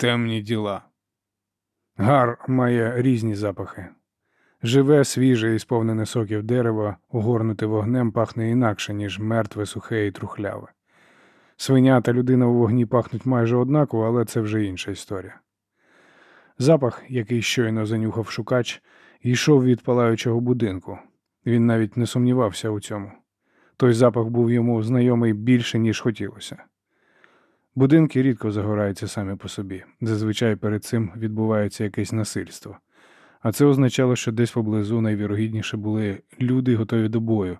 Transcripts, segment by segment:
темні діла. Гар має різні запахи. Живе, свіже і сповнене соків дерева, огорнуте вогнем пахне інакше, ніж мертве, сухе і трухляве. Свиня та людина у вогні пахнуть майже однаково, але це вже інша історія. Запах, який щойно занюхав шукач, йшов від палаючого будинку. Він навіть не сумнівався у цьому. Той запах був йому знайомий більше, ніж хотілося. Будинки рідко загораються самі по собі. Зазвичай перед цим відбувається якесь насильство. А це означало, що десь поблизу найвірогідніше були люди, готові до бою.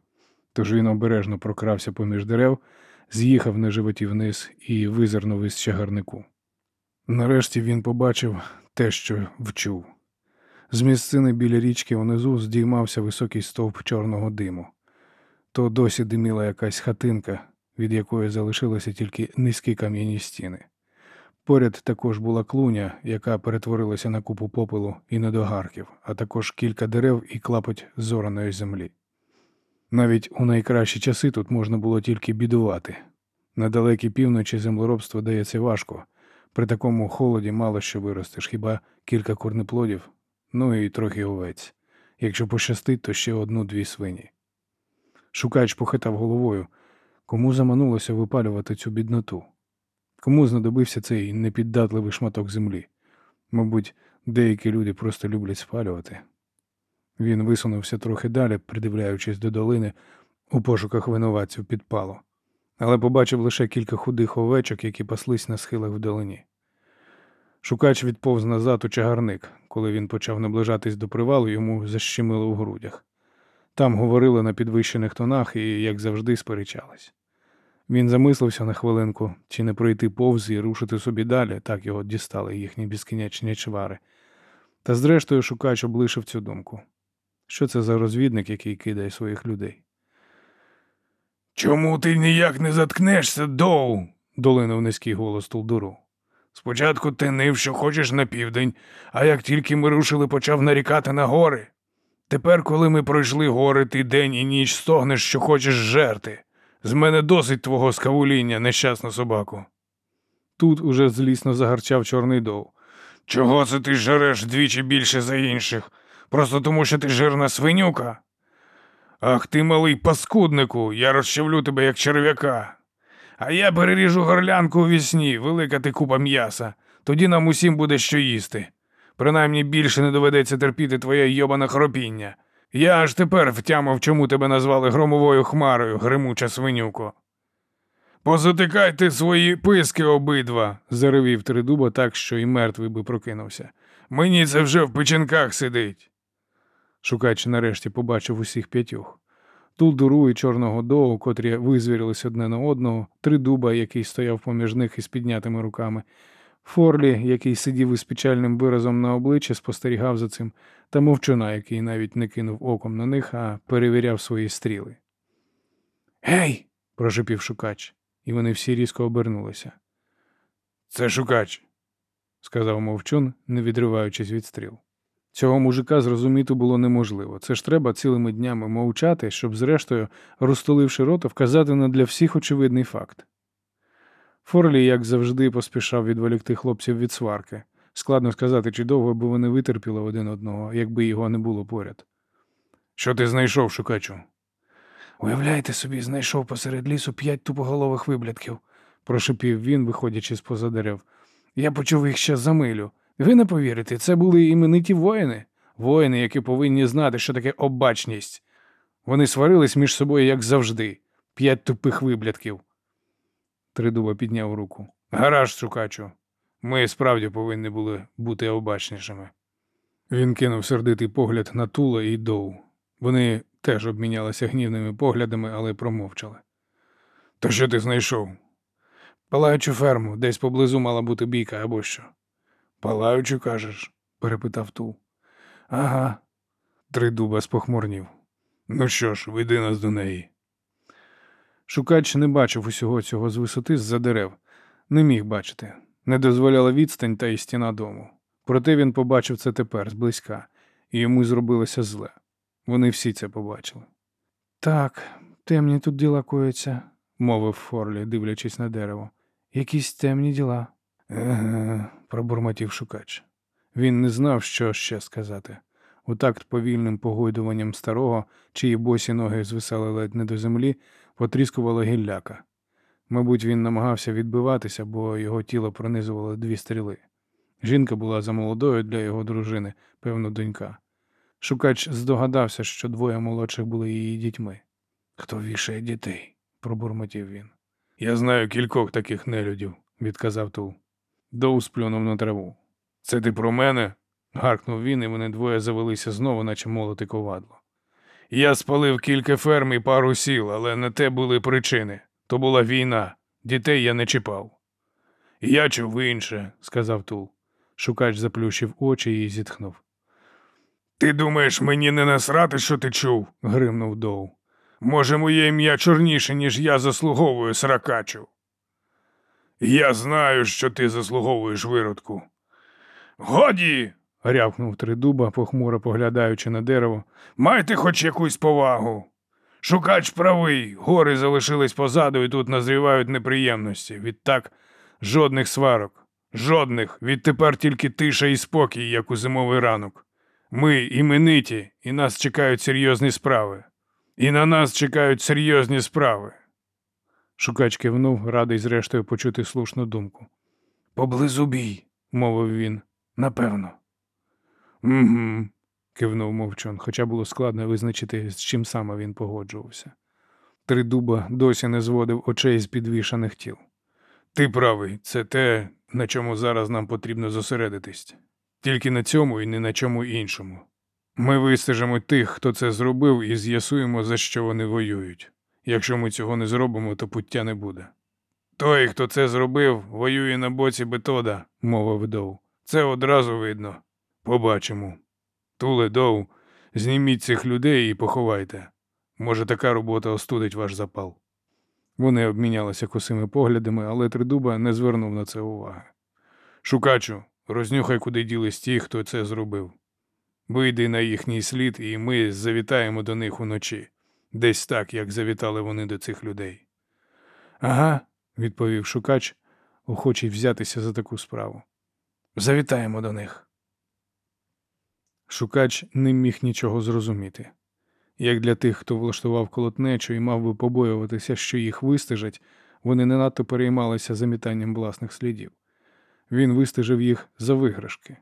Тож він обережно прокрався поміж дерев, з'їхав на животі вниз і визирнув із чагарнику. Нарешті він побачив те, що вчув. З місцини біля річки унизу здіймався високий стовп чорного диму. То досі диміла якась хатинка, від якої залишилися тільки низькі кам'яні стіни. Поряд також була клуня, яка перетворилася на купу попелу і недогарків, а також кілька дерев і клапоть зораної землі. Навіть у найкращі часи тут можна було тільки бідувати. На далекій півночі землеробство дається важко. При такому холоді мало що виростеш, хіба кілька корнеплодів, ну і трохи овець. Якщо пощастить, то ще одну-дві свині. Шукач похитав головою. Кому заманулося випалювати цю бідноту? Кому знадобився цей непіддатливий шматок землі? Мабуть, деякі люди просто люблять спалювати. Він висунувся трохи далі, придивляючись до долини у пошуках винуватців підпалу, але побачив лише кілька худих овечок, які паслись на схилах в долині. Шукач відповз назад у чагарник. Коли він почав наближатись до привалу, йому защемило в грудях. Там говорили на підвищених тонах і, як завжди, сперечались. Він замислився на хвилинку, чи не пройти повз і рушити собі далі, так його дістали їхні безкінечні чвари. Та зрештою шукач облишив цю думку. Що це за розвідник, який кидає своїх людей? Чому ти ніяк не заткнешся, Доу? долинув низький голос Тулдуру. Спочатку ти нив, що хочеш на південь, а як тільки ми рушили, почав нарікати на гори. Тепер, коли ми пройшли гори, ти день і ніч стогнеш, що хочеш жерти. З мене досить твого скавуління, нещасна собаку. Тут уже злісно загарчав чорний дов. Чого це ти жереш двічі більше за інших? Просто тому, що ти жирна свинюка? Ах ти, малий паскуднику, я розчавлю тебе, як черв'яка. А я переріжу горлянку у вісні, велика ти купа м'яса. Тоді нам усім буде що їсти. Принаймні більше не доведеться терпіти твоє йобане хропіння. Я аж тепер втямив, чому тебе назвали громовою хмарою, гримуча свинюко. Позатикайте свої писки обидва, заревів тридуба так, що і мертвий би прокинувся. Мені це вже в печінках сидить. Шукач нарешті побачив усіх п'ятьох. Тулдуру і чорного доу, котрі визвірились одне на одного, три дуба, який стояв поміж них із піднятими руками, Форлі, який сидів із печальним виразом на обличчі, спостерігав за цим, та мовчуна, який навіть не кинув оком на них, а перевіряв свої стріли. Гей! прошепів шукач, і вони всі різко обернулися. Це шукач, сказав мовчун, не відриваючись від стріл. Цього мужика зрозуміти було неможливо. Це ж треба цілими днями мовчати, щоб, зрештою, розтуливши рота, вказати на для всіх очевидний факт. Форлі, як завжди, поспішав відволікти хлопців від сварки. Складно сказати, чи довго би вони витерпіли один одного, якби його не було поряд. Що ти знайшов, шукачу? Уявляєте собі, знайшов посеред лісу п'ять тупоголових виблядків, прошепів він, виходячи з поза дерев. Я почув їх ще за милю. Ви не повірите, це були імениті воїни, воїни, які повинні знати, що таке обачність. Вони сварились між собою, як завжди, п'ять тупих виблядків. Тридуба підняв руку. Гараж, шукачу. Ми справді повинні були бути обачнішими. Він кинув сердитий погляд на Тула і Доу. Вони теж обмінялися гнівними поглядами, але промовчали. То що ти знайшов? Палаючу ферму, десь поблизу мала бути бійка або що. Палаючу, кажеш? перепитав Тул. Ага. Тридуба спохмурнів. Ну що ж, веди нас до неї. Шукач не бачив усього цього з висоти з-за дерев, не міг бачити, не дозволяла відстань та й стіна дому. Проте він побачив це тепер зблизька, і йому зробилося зле. Вони всі це побачили. Так, темні тут діла кояться, мовив Форлі, дивлячись на дерево. Якісь темні діла. Еге, пробурмотів шукач. Він не знав, що ще сказати. У такт повільним погойдуванням старого, чиї босі ноги звисали ледь не до землі, потріскувало гілляка. Мабуть, він намагався відбиватися, бо його тіло пронизувало дві стріли. Жінка була замолодою для його дружини, певно, донька. Шукач здогадався, що двоє молодших були її дітьми. Хто вішає дітей? пробурмотів він. Я знаю кількох таких нелюдів, відказав Тул. Доу сплюнув на траву. Це ти про мене? гаркнув він, і вони двоє завелися знову, наче молоти ковадло. Я спалив кілька ферм і пару сіл, але не те були причини. То була війна. Дітей я не чіпав. Я чув інше, сказав Тул. Шукач заплющив очі і зітхнув. Ти думаєш, мені не насрати, що ти чув? гримнув Доу. Може, моє ім'я чорніше, ніж я заслуговую сракачу. Я знаю, що ти заслуговуєш виродку. Годі. Рявкнув тридуба, похмуро поглядаючи на дерево. Майте хоч якусь повагу. Шукач правий, гори залишились позаду і тут назрівають неприємності. Відтак жодних сварок, жодних. Відтепер тільки тиша і спокій, як у зимовий ранок. Ми імениті, і нас чекають серйозні справи. І на нас чекають серйозні справи. Шукач кивнув, радий зрештою почути слушну думку. Поблизу бій, мовив він. Напевно. Угу, кивнув мовчун, хоча було складно визначити, з чим саме він погоджувався. Тридуба досі не зводив очей з підвішаних тіл. Ти правий, це те, на чому зараз нам потрібно зосередитись. Тільки на цьому і не на чому іншому. Ми вистежимо тих, хто це зробив, і з'ясуємо, за що вони воюють. Якщо ми цього не зробимо, то пуття не буде. Той, хто це зробив, воює на боці Бетода, мовив Доу. Це одразу видно. Побачимо. Туле Доу, зніміть цих людей і поховайте. Може, така робота остудить ваш запал. Вони обмінялися косими поглядами, але Тридуба не звернув на це уваги. Шукачу, рознюхай, куди ділись ті, хто це зробив. Вийди на їхній слід, і ми завітаємо до них уночі, десь так, як завітали вони до цих людей. Ага, відповів шукач, охочий взятися за таку справу. Завітаємо до них. Шукач не міг нічого зрозуміти. Як для тих, хто влаштував колотнечу і мав би побоюватися, що їх вистежать, вони не надто переймалися замітанням власних слідів. Він вистежив їх за виграшки.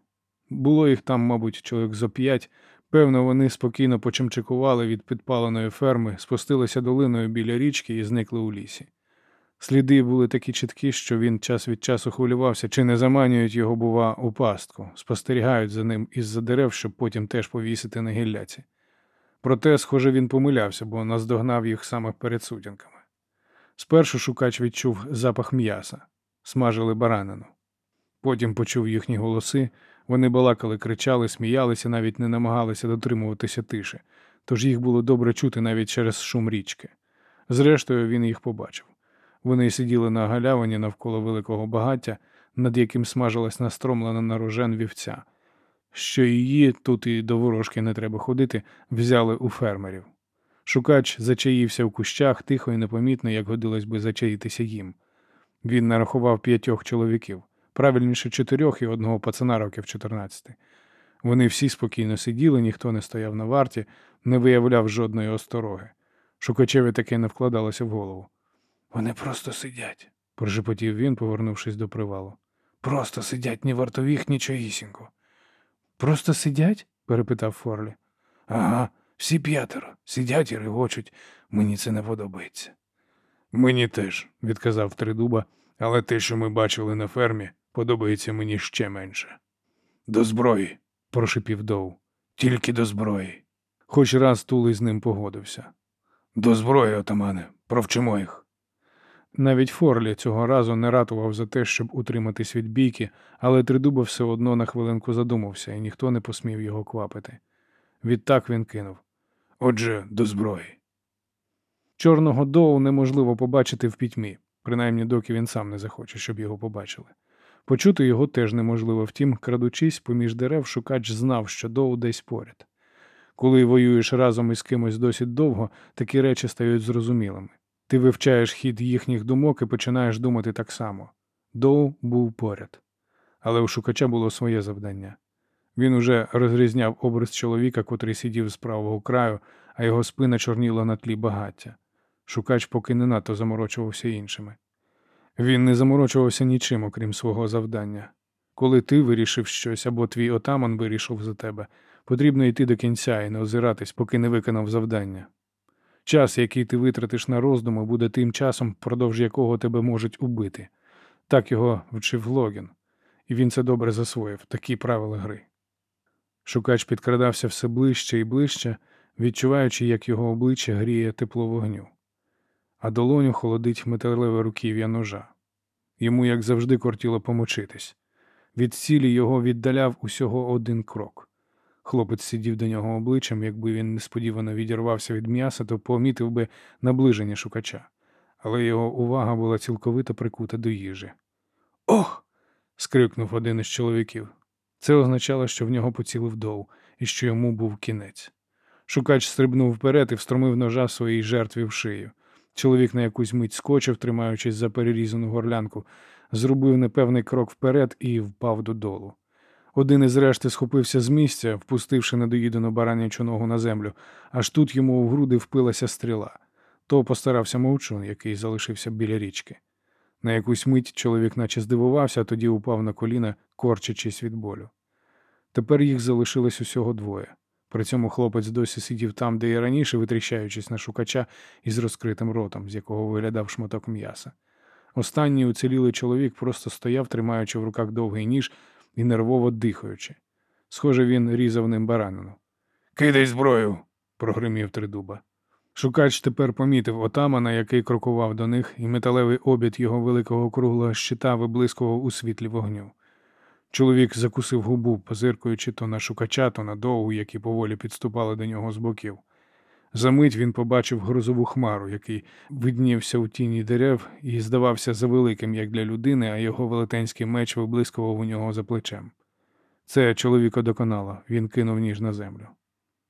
Було їх там, мабуть, чоловік зо п'ять. Певно, вони спокійно почимчикували від підпаленої ферми, спустилися долиною біля річки і зникли у лісі. Сліди були такі чіткі, що він час від часу хвилювався, чи не заманюють його, бува, у пастку, спостерігають за ним із-за дерев, щоб потім теж повісити на гілляці. Проте, схоже, він помилявся, бо наздогнав їх саме перед сутінками. Спершу шукач відчув запах м'яса, смажили баранину. Потім почув їхні голоси, вони балакали, кричали, сміялися, навіть не намагалися дотримуватися тиші, тож їх було добре чути навіть через шум річки. Зрештою, він їх побачив. Вони сиділи на галявині навколо великого багаття, над яким смажилась настромлена на рожен вівця. Що її, тут і до ворожки не треба ходити, взяли у фермерів. Шукач зачаївся в кущах тихо і непомітно, як годилось би зачаїтися їм. Він нарахував п'ятьох чоловіків, правильніше чотирьох і одного пацана років 14. Вони всі спокійно сиділи, ніхто не стояв на варті, не виявляв жодної остороги. Шукачеві таке не вкладалося в голову. Вони просто сидять, прошепотів він, повернувшись до привалу. Просто сидять ні вартовіх, нічогісінько. Просто сидять? перепитав Форлі. Ага, всі п'ятеро. Сидять і регочуть. Мені це не подобається. Мені теж, відказав Тридуба, але те, що ми бачили на фермі, подобається мені ще менше. До зброї, прошипів Доу. Тільки до зброї. Хоч раз Тулий з ним погодився. До зброї, отамане, провчимо їх. Навіть Форлі цього разу не ратував за те, щоб утриматись від бійки, але Тридуба все одно на хвилинку задумався, і ніхто не посмів його квапити. Відтак він кинув Отже, до зброї. Чорного доу неможливо побачити в пітьмі, принаймні доки він сам не захоче, щоб його побачили. Почути його теж неможливо, втім, крадучись поміж дерев, шукач знав, що доу десь поряд. Коли воюєш разом із кимось досить довго, такі речі стають зрозумілими. Ти вивчаєш хід їхніх думок і починаєш думати так само. Доу був поряд. але у шукача було своє завдання. Він уже розрізняв образ чоловіка, котрий сидів з правого краю, а його спина чорніла на тлі багаття. Шукач поки не надто заморочувався іншими. Він не заморочувався нічим, окрім свого завдання. Коли ти вирішив щось або твій отаман вирішив за тебе, потрібно йти до кінця і не озиратись, поки не виконав завдання. Час, який ти витратиш на роздуми, буде тим часом, впродовж якого тебе можуть убити. Так його вчив Логін, і він це добре засвоїв, такі правила гри. Шукач підкрадався все ближче і ближче, відчуваючи, як його обличчя гріє тепло вогню, а долоню холодить металеве руків'я ножа. Йому, як завжди, кортіло помочитись. Від цілі його віддаляв усього один крок. Хлопець сидів до нього обличчям, якби він несподівано відірвався від м'яса, то помітив би наближення шукача, але його увага була цілковито прикута до їжі. Ох! скрикнув один із чоловіків. Це означало, що в нього поцілив дов і що йому був кінець. Шукач стрибнув вперед і встромив ножа своїй жертві в шию. Чоловік на якусь мить скочив, тримаючись за перерізану горлянку, зробив непевний крок вперед і впав додолу. Один із решти схопився з місця, впустивши недоїдену баранячу ногу на землю, аж тут йому у груди впилася стріла. То постарався мовчун, який залишився біля річки. На якусь мить чоловік наче здивувався, а тоді упав на коліна, корчачись від болю. Тепер їх залишилось усього двоє. При цьому хлопець досі сидів там, де і раніше, витріщаючись на шукача із розкритим ротом, з якого виглядав шматок м'яса. Останній уцілілий чоловік просто стояв, тримаючи в руках довгий ніж і нервово дихаючи. Схоже, він різав ним баранину. Кидай зброю. прогримів тридуба. Шукач тепер помітив отамана, який крокував до них, і металевий обід його великого круглого щита виблискував у світлі вогню. Чоловік закусив губу, позиркуючи то на шукача, то на довгу, які поволі підступали до нього з боків. Замить він побачив грозову хмару, який виднівся у тіні дерев і здавався завеликим, як для людини, а його велетенський меч виблискував у нього за плечем. Це чоловіка доконало, він кинув ніж на землю.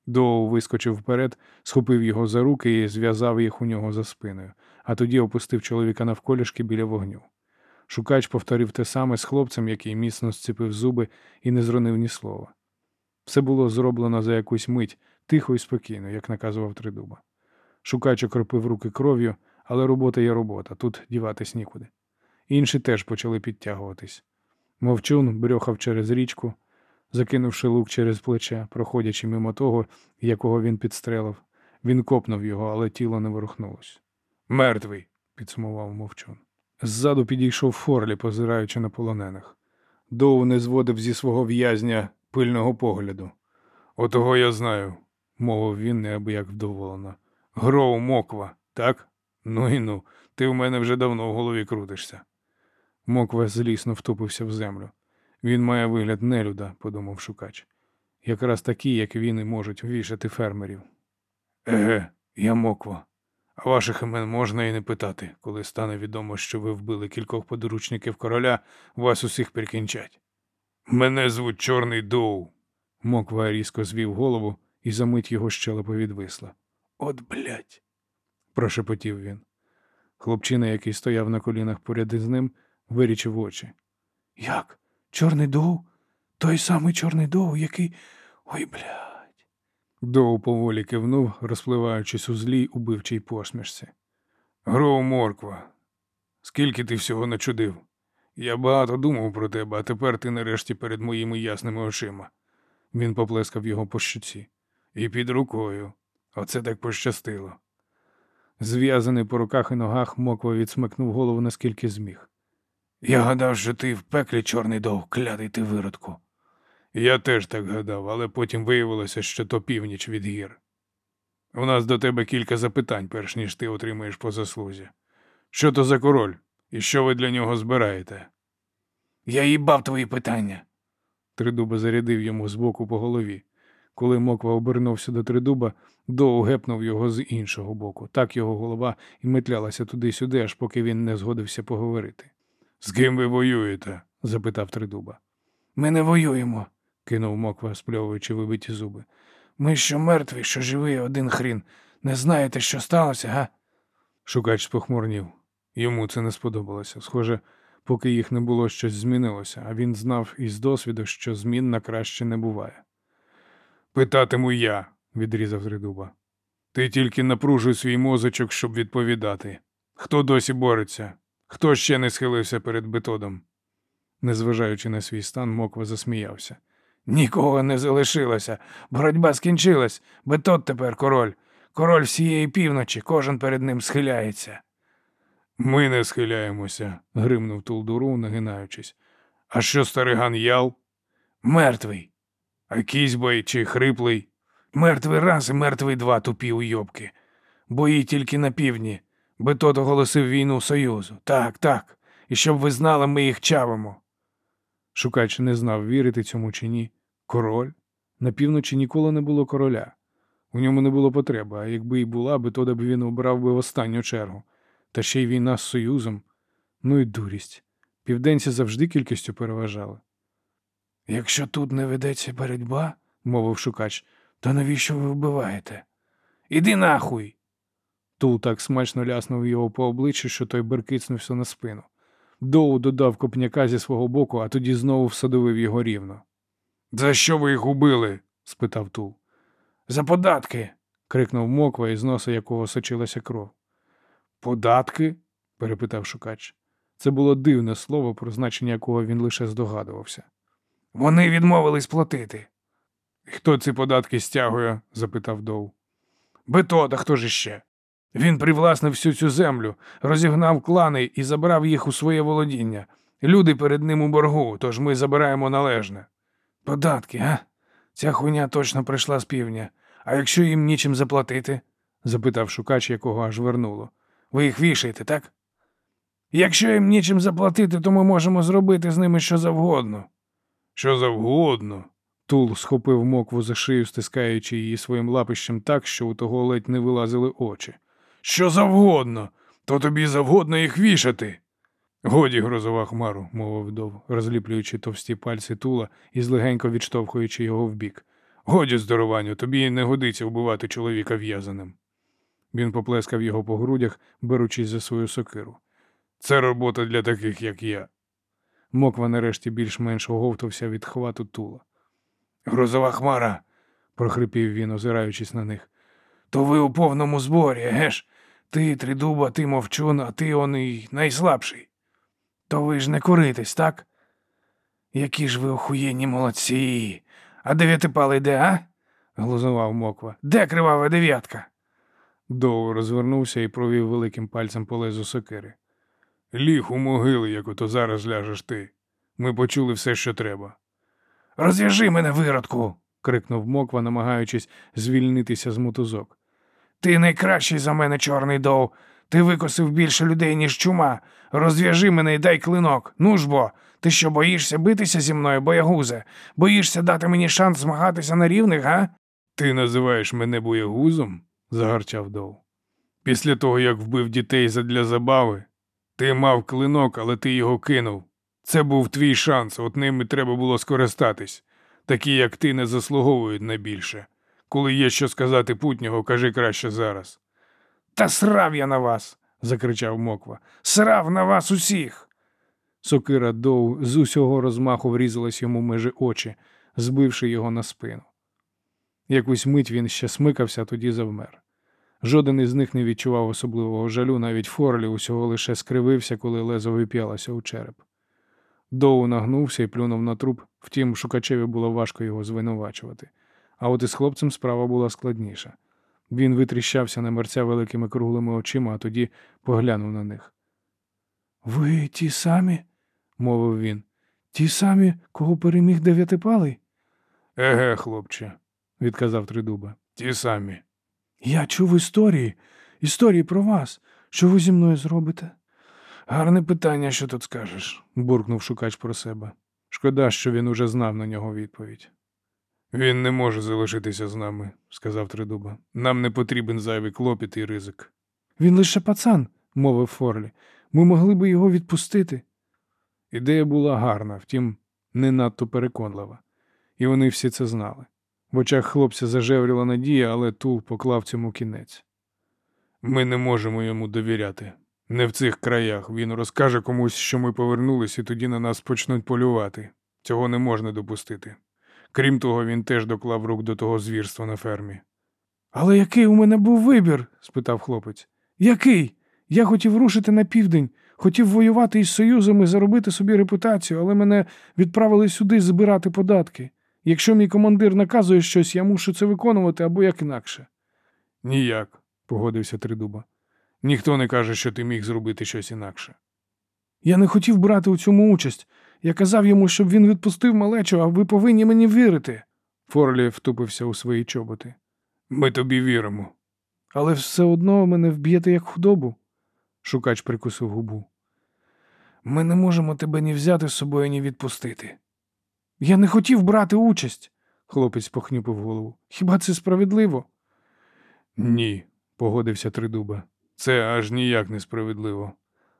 Доу вискочив вперед, схопив його за руки і зв'язав їх у нього за спиною, а тоді опустив чоловіка навколішки біля вогню. Шукач повторив те саме з хлопцем, який міцно зціпив зуби і не зронив ні слова. Все було зроблено за якусь мить, тихо і спокійно, як наказував Тридуба. Шукач окропив руки кров'ю, але робота є робота, тут діватись нікуди. Інші теж почали підтягуватись. Мовчун брьохав через річку, закинувши лук через плече, проходячи мимо того, якого він підстрелив. Він копнув його, але тіло не ворухнулось. Мертвий. підсумував мовчун. Ззаду підійшов Форлі, позираючи на полонених. Доу не зводив зі свого в'язня пильного погляду. Отого я знаю. Мовив він неабияк вдоволено. Гроу моква, так? Ну і ну, ти в мене вже давно в голові крутишся. Моква злісно втупився в землю. Він має вигляд нелюда, подумав шукач. Якраз такі, як він, і можуть вішати фермерів. Еге, я моква. А ваших імен можна і не питати, коли стане відомо, що ви вбили кількох подоручників короля, вас усіх прикінчать. Мене звуть Чорний Доу. Моква різко звів голову, і за мить його щелепа відвисла. От блядь. прошепотів він. Хлопчина, який стояв на колінах поряд із ним, вирічив очі. Як? Чорний Доу? Той самий Чорний Доу, який. Ой, блядь. Доу поволі кивнув, розпливаючись у злій убивчій посмішці. Гроу морква. Скільки ти всього начудив? Я багато думав про тебе, а тепер ти нарешті перед моїми ясними очима. Він поплескав його по щуці. І під рукою. Оце так пощастило. Зв'язаний по руках і ногах, моква відсмикнув голову наскільки зміг. Я гадав, що ти в пеклі чорний дов, клятий ти виродку. Я теж так гадав, але потім виявилося, що то північ від гір. У нас до тебе кілька запитань, перш ніж ти отримаєш по заслузі. Що то за король? І що ви для нього збираєте? Я їбав твої питання. Тридуба зарядив йому збоку по голові. Коли Моква обернувся до тридуба, Доу гепнув його з іншого боку. Так його голова і метлялася туди-сюди, аж поки він не згодився поговорити. З ким ви воюєте? запитав тридуба. Ми не воюємо, кинув Моква, спльовуючи вибиті зуби. Ми що мертві, що живі, один хрін. Не знаєте, що сталося, га? Шукач спохмурнів. Йому це не сподобалося. Схоже, поки їх не було щось змінилося, а він знав із досвіду, що змін на краще не буває. Питатиму я, Відрізав Тридуба. ти тільки напружуй свій мозочок, щоб відповідати. Хто досі бореться? Хто ще не схилився перед бетодом? Незважаючи на свій стан, Моква засміявся. Нікого не залишилося. Боротьба скінчилась. Бетод тепер король. Король всієї півночі, кожен перед ним схиляється. Ми не схиляємося, гримнув Тулдуру, нагинаючись. А що стариган Ял? Мертвий. А кізьбай чи хриплий? Мертвий раз і мертвий два тупі уйобки. Бої тільки на півдні. Бетод оголосив війну Союзу. Так, так. І щоб ви знали, ми їх чавимо. Шукач не знав, вірити цьому чи ні. Король? На півночі ніколи не було короля. У ньому не було потреби, а якби і була, би, то б він обрав би в останню чергу. Та ще й війна з Союзом. Ну і дурість. Південці завжди кількістю переважали. Якщо тут не ведеться боротьба, мовив шукач, то навіщо ви вбиваєте? Іди нахуй. Тул так смачно ляснув його по обличчю, що той беркицнувся на спину. Доу додав копняка зі свого боку, а тоді знову всадовив його рівно. За що ви їх убили? спитав Тул. За податки. крикнув моква, із носа якого сочилася кров. Податки? перепитав шукач. Це було дивне слово, про значення якого він лише здогадувався. Вони відмовились платити. Хто ці податки стягує? запитав Доу. Бетода, хто ж іще? Він привласнив всю цю землю, розігнав клани і забрав їх у своє володіння. Люди перед ним у боргу, тож ми забираємо належне. Податки, а? Ця хуйня точно прийшла з півдня. А якщо їм нічим заплатити? запитав шукач, якого аж вернуло. Ви їх вішаєте, так? Якщо їм нічим заплатити, то ми можемо зробити з ними що завгодно. Що завгодно. Тул схопив мокву за шию, стискаючи її своїм лапищем так, що у того ледь не вилазили очі. Що завгодно, то тобі завгодно їх вішати. Годі, грозова хмару, мовив Дов, розліплюючи товсті пальці тула і злегенько відштовхуючи його вбік. Годі, здорованню, тобі не годиться вбивати чоловіка в'язаним. Він поплескав його по грудях, беручись за свою сокиру. Це робота для таких, як я. Моква нарешті більш-менш оговтався від хвату тула. Грозова хмара, прохрипів він, озираючись на них. То ви у повному зборі, геш? Ти, тридуба, ти мовчун, а ти он і найслабший. То ви ж не куритесь, так? Які ж ви охуєнні молодці. А дев'ятипалий де, а? глузував Моква. Де кривава дев'ятка? Доу розвернувся і провів великим пальцем по лезу сокири. Ліг у могили, як ото зараз ляжеш ти. Ми почули все, що треба. Розв'яжи мене, виродку. крикнув Моква, намагаючись звільнитися з мотузок. Ти найкращий за мене, чорний дов. Ти викосив більше людей, ніж чума. Розв'яжи мене і дай клинок. Ну ж бо, ти що боїшся битися зі мною, боягузе? Боїшся дати мені шанс змагатися на рівних, га? Ти називаєш мене боягузом? загарчав Доу. Після того, як вбив дітей задля забави, ти мав клинок, але ти його кинув. Це був твій шанс, от ним і треба було скористатись. Такі, як ти, не заслуговують на більше. Коли є що сказати путнього, кажи краще зараз. Та срав я на вас, закричав Моква. Срав на вас усіх. Сокира Доу з усього розмаху врізалась йому межі очі, збивши його на спину. Якусь мить він ще смикався, тоді завмер. Жоден із них не відчував особливого жалю, навіть Форлі усього лише скривився, коли лезо вип'ялося у череп. Доу нагнувся і плюнув на труп, втім, шукачеві було важко його звинувачувати. А от із хлопцем справа була складніша. Він витріщався на мерця великими круглими очима, а тоді поглянув на них. Ви ті самі? мовив він. Ті самі, кого переміг дев'ятипалий? Еге, хлопче, відказав Тридуба. Ті самі. Я чув історії, історії про вас. Що ви зі мною зробите? Гарне питання, що тут скажеш, буркнув шукач про себе. Шкода, що він уже знав на нього відповідь. Він не може залишитися з нами, сказав Тридуба. Нам не потрібен зайвий клопіт і ризик. Він лише пацан, мовив Форлі. Ми могли би його відпустити. Ідея була гарна, втім, не надто переконлива, і вони всі це знали. В очах хлопця зажевріла надія, але Тул поклав цьому кінець. Ми не можемо йому довіряти. Не в цих краях. Він розкаже комусь, що ми повернулись, і тоді на нас почнуть полювати. Цього не можна допустити. Крім того, він теж доклав рук до того звірства на фермі. Але який у мене був вибір? спитав хлопець. Який? Я хотів рушити на південь, хотів воювати із союзами, заробити собі репутацію, але мене відправили сюди збирати податки. Якщо мій командир наказує щось, я мушу це виконувати або як інакше. Ніяк, погодився Тридуба. Ніхто не каже, що ти міг зробити щось інакше. Я не хотів брати у цьому участь. Я казав йому, щоб він відпустив малечу, а ви повинні мені вірити. Форлі втупився у свої чоботи. Ми тобі віримо. Але все одно мене вб'єте як худобу. Шукач прикусив губу. Ми не можемо тебе ні взяти з собою, ні відпустити. Я не хотів брати участь, Хлопець похнюпив голову. Хіба це справедливо? Ні, погодився Тридуба. Це аж ніяк несправедливо.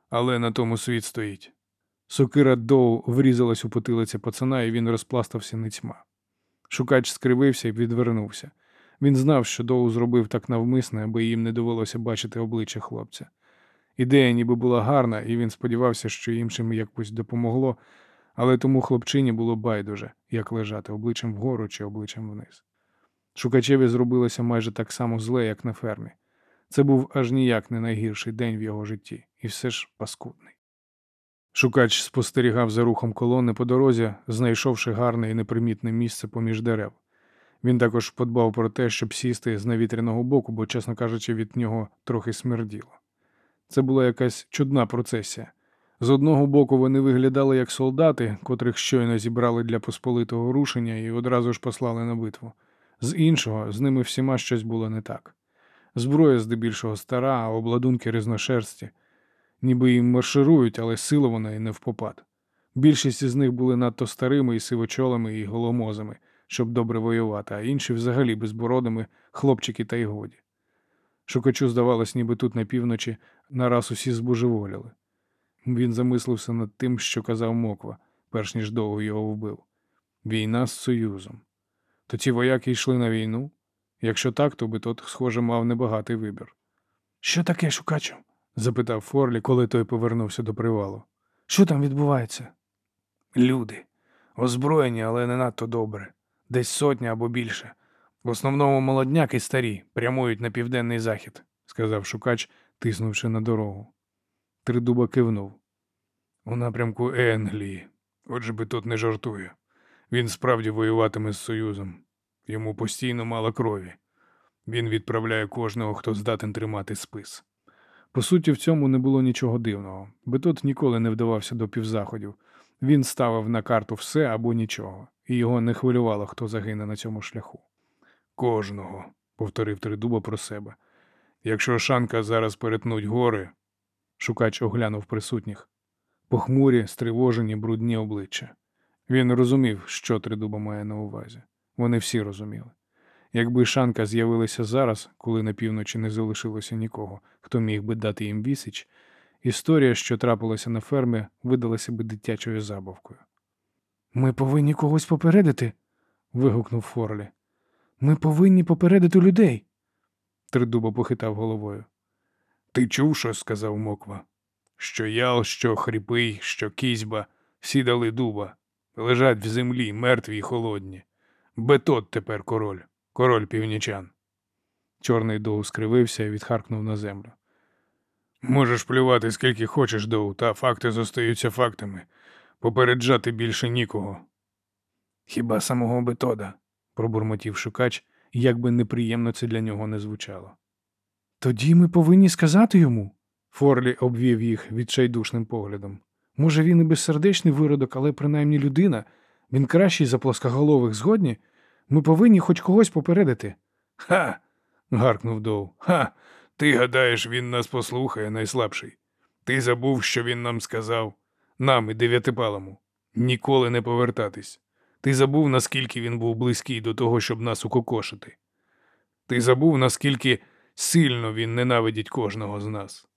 Але на тому світ стоїть. Сокира Доу врізалась у потилиця пацана, і він розпластався ницьма. Шукач скривився і відвернувся. Він знав, що Доу зробив так навмисне, аби їм не довелося бачити обличчя хлопця. Ідея ніби була гарна, і він сподівався, що іншим якось допомогло, але тому хлопчині було байдуже, як лежати обличчям вгору чи обличчям вниз. Шукачеві зробилося майже так само зле, як на фермі. Це був аж ніяк не найгірший день в його житті, і все ж паскудний. Шукач спостерігав за рухом колони по дорозі, знайшовши гарне і непримітне місце поміж дерев. Він також подбав про те, щоб сісти з навітряного боку, бо, чесно кажучи, від нього трохи смерділо. Це була якась чудна процесія. З одного боку вони виглядали як солдати, котрих щойно зібрали для посполитого рушення і одразу ж послали на битву. З іншого, з ними всіма щось було не так. Зброя здебільшого стара, а обладунки різношерсті. Ніби їм марширують, але сила вона і не впопад. Більшість із них були надто старими і сивочолими і голомозами, щоб добре воювати, а інші взагалі безбородими, хлопчики та й годі. Шукачу здавалось, ніби тут на півночі нараз усі збожеволіли. Він замислився над тим, що казав Моква, перш ніж довго його вбив. Війна з Союзом. То ці вояки йшли на війну? Якщо так, то би тот, схоже, мав небагатий вибір. Що таке, шукачу? запитав Форлі, коли той повернувся до привалу. Що там відбувається? Люди. Озброєні, але не надто добре. Десь сотня або більше. В основному молодняки старі, прямують на південний захід, сказав шукач, тиснувши на дорогу. Тридуба кивнув. У напрямку Енглії. Отже би тут не жартує. Він справді воюватиме з Союзом. Йому постійно мало крові. Він відправляє кожного, хто здатен тримати спис. По суті, в цьому не було нічого дивного, бо ніколи не вдавався до півзаходів. Він ставив на карту все або нічого, і його не хвилювало, хто загине на цьому шляху. Кожного, повторив Тридуба про себе. Якщо Шанка зараз перетнуть гори, шукач оглянув присутніх, похмурі, стривожені, брудні обличчя. Він розумів, що Тридуба має на увазі. Вони всі розуміли. Якби Шанка з'явилася зараз, коли на півночі не залишилося нікого, хто міг би дати їм вісіч, історія, що трапилася на фермі, видалася би дитячою забавкою. Ми повинні когось попередити. вигукнув Форлі. Ми повинні попередити людей. Тридуба похитав головою. Ти чув, що сказав Моква? Що ял, що хріпий, що кізьба, всі дали дуба, лежать в землі, мертві й холодні. Бетот тепер король, король північан. Чорний Доу скривився і відхаркнув на землю. Можеш плювати скільки хочеш, Доу, та факти зостаються фактами. Попереджати більше нікого. Хіба самого Бетода, пробурмотів шукач, як би неприємно це для нього не звучало. Тоді ми повинні сказати йому. Форлі обвів їх відчайдушним поглядом. Може, він і безсердечний виродок, але принаймні людина. Він кращий за плоскоголових згодні. Ми повинні хоч когось попередити. Ха. гаркнув Доу. Ха. Ти гадаєш, він нас послухає, найслабший. Ти забув, що він нам сказав, нам і дев'ятипалому. Ніколи не повертатись. Ти забув, наскільки він був близький до того, щоб нас укокошити. Ти забув, наскільки сильно він ненавидить кожного з нас.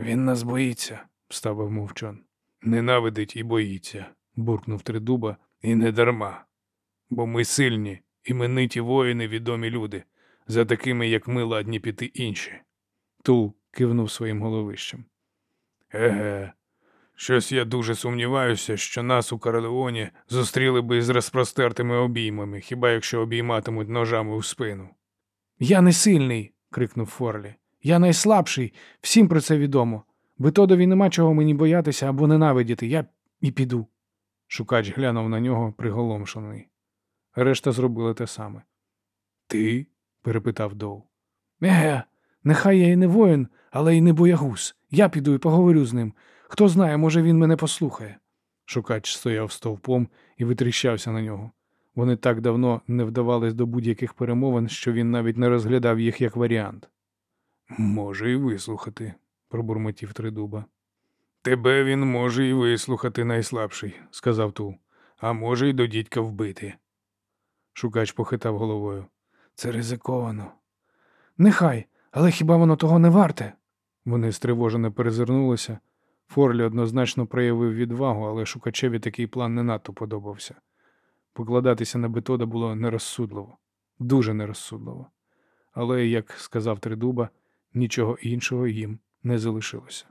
Він нас боїться, вставив мовчан. Ненавидить і боїться, буркнув Тридуба, і не дарма. Бо ми сильні, імениті воїни, відомі люди, за такими, як ми, ладні піти інші. Тул кивнув своїм головищем. Еге. Щось я дуже сумніваюся, що нас у Корелеоні зустріли би із розпростертими обіймами, хіба якщо обійматимуть ножами у спину. Я не сильний. Крикнув Форлі. Я найслабший, всім про це відомо. Бетодові нема чого мені боятися або ненавидіти. Я і піду. Шукач глянув на нього приголомшений. Решта зробили те саме. Ти? перепитав Доу. Еге, нехай я і не воїн, але й не боягуз. Я піду і поговорю з ним. Хто знає, може він мене послухає. Шукач стояв стовпом і витріщався на нього. Вони так давно не вдавались до будь-яких перемовин, що він навіть не розглядав їх як варіант. Може, і вислухати, пробурмотів Тридуба. Тебе він може і вислухати найслабший, сказав Тул, а може, й до дідька вбити. Шукач похитав головою. Це ризиковано. Нехай, але хіба воно того не варте? Вони стривожено перезирнулися. Форлі однозначно проявив відвагу, але шукачеві такий план не надто подобався. Покладатися на Бетода було нерозсудливо, дуже нерозсудливо. Але, як сказав Тридуба, нічого іншого їм не залишилося.